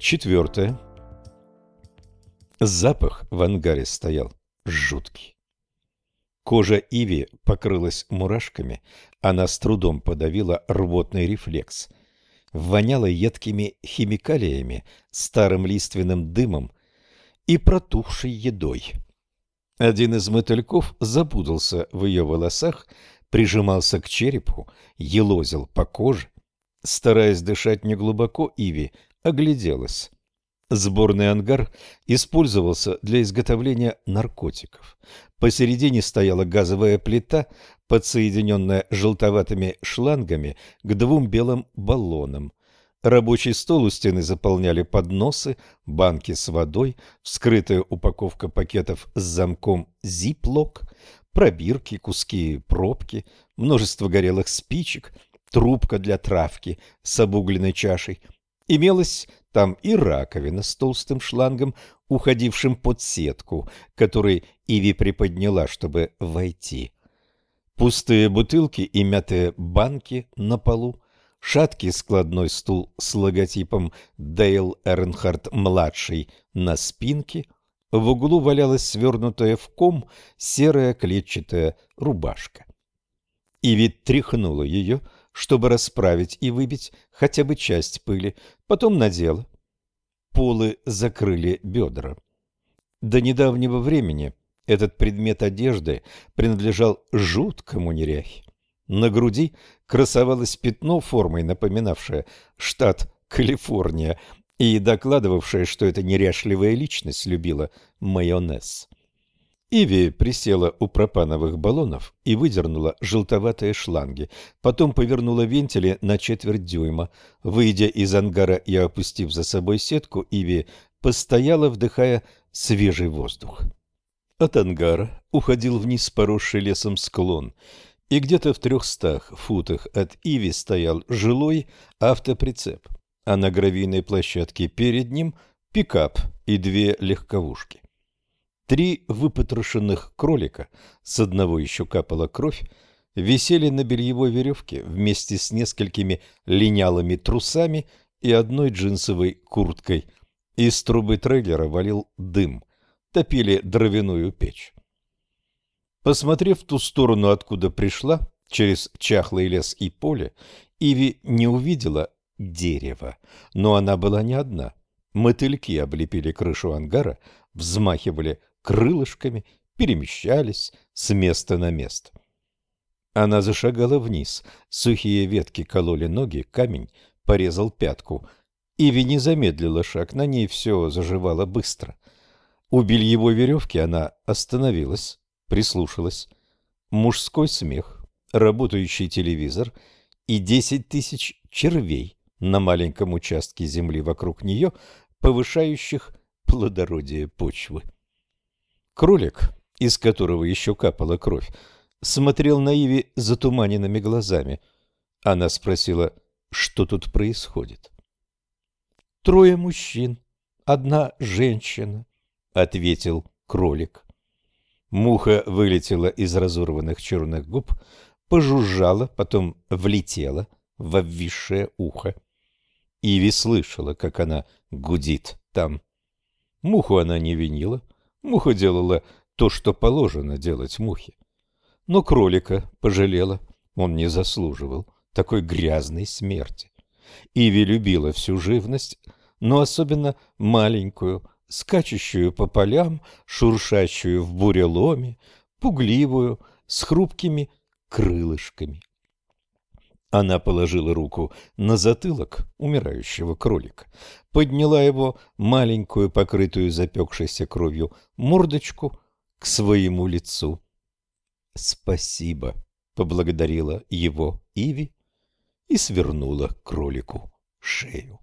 Четвертое. Запах в ангаре стоял жуткий. Кожа Иви покрылась мурашками, она с трудом подавила рвотный рефлекс. Воняло едкими химикалиями, старым лиственным дымом и протухшей едой. Один из мотыльков запутался в ее волосах, прижимался к черепу, елозил по коже. Стараясь дышать неглубоко, Иви огляделась. Сборный ангар использовался для изготовления наркотиков. Посередине стояла газовая плита, подсоединенная желтоватыми шлангами к двум белым баллонам. Рабочий стол у стены заполняли подносы, банки с водой, вскрытая упаковка пакетов с замком «Зиплок», пробирки, куски пробки, множество горелых спичек, трубка для травки с обугленной чашей. Имелось там и раковина с толстым шлангом, уходившим под сетку, который Иви приподняла, чтобы войти. Пустые бутылки и мятые банки на полу, шаткий складной стул с логотипом Дейл Эрнхард-младший на спинке, в углу валялась свернутая в ком серая клетчатая рубашка. Иви тряхнула ее, чтобы расправить и выбить хотя бы часть пыли, потом надела. Полы закрыли бедра. До недавнего времени этот предмет одежды принадлежал жуткому неряхе. На груди красовалось пятно формой, напоминавшее штат Калифорния, и докладывавшее, что эта неряшливая личность любила майонез. Иви присела у пропановых баллонов и выдернула желтоватые шланги, потом повернула вентили на четверть дюйма. Выйдя из ангара и опустив за собой сетку, Иви постояла, вдыхая свежий воздух. От ангара уходил вниз поросший лесом склон, и где-то в трехстах футах от Иви стоял жилой автоприцеп, а на гравийной площадке перед ним пикап и две легковушки. Три выпотрошенных кролика, с одного еще капала кровь, висели на бельевой веревке вместе с несколькими линялыми трусами и одной джинсовой курткой. Из трубы трейлера валил дым. Топили дровяную печь. Посмотрев в ту сторону, откуда пришла, через чахлый лес и поле, Иви не увидела дерева. Но она была не одна. Мотыльки облепили крышу ангара, взмахивали крылышками перемещались с места на место. Она зашагала вниз, сухие ветки кололи ноги, камень порезал пятку. Иви не замедлила шаг, на ней все заживало быстро. У бельевой веревки она остановилась, прислушалась. Мужской смех, работающий телевизор и десять тысяч червей на маленьком участке земли вокруг нее, повышающих плодородие почвы. Кролик, из которого еще капала кровь, смотрел на Иви затуманенными глазами. Она спросила, что тут происходит. «Трое мужчин, одна женщина», — ответил кролик. Муха вылетела из разорванных черных губ, пожужжала, потом влетела в обвисшее ухо. Иви слышала, как она гудит там. Муху она не винила, Муха делала то, что положено делать мухе. Но кролика пожалела, он не заслуживал такой грязной смерти. Иви любила всю живность, но особенно маленькую, скачущую по полям, шуршащую в буреломе, пугливую, с хрупкими крылышками. Она положила руку на затылок умирающего кролика, подняла его маленькую, покрытую запекшейся кровью, мордочку к своему лицу. «Спасибо», — поблагодарила его Иви и свернула кролику шею.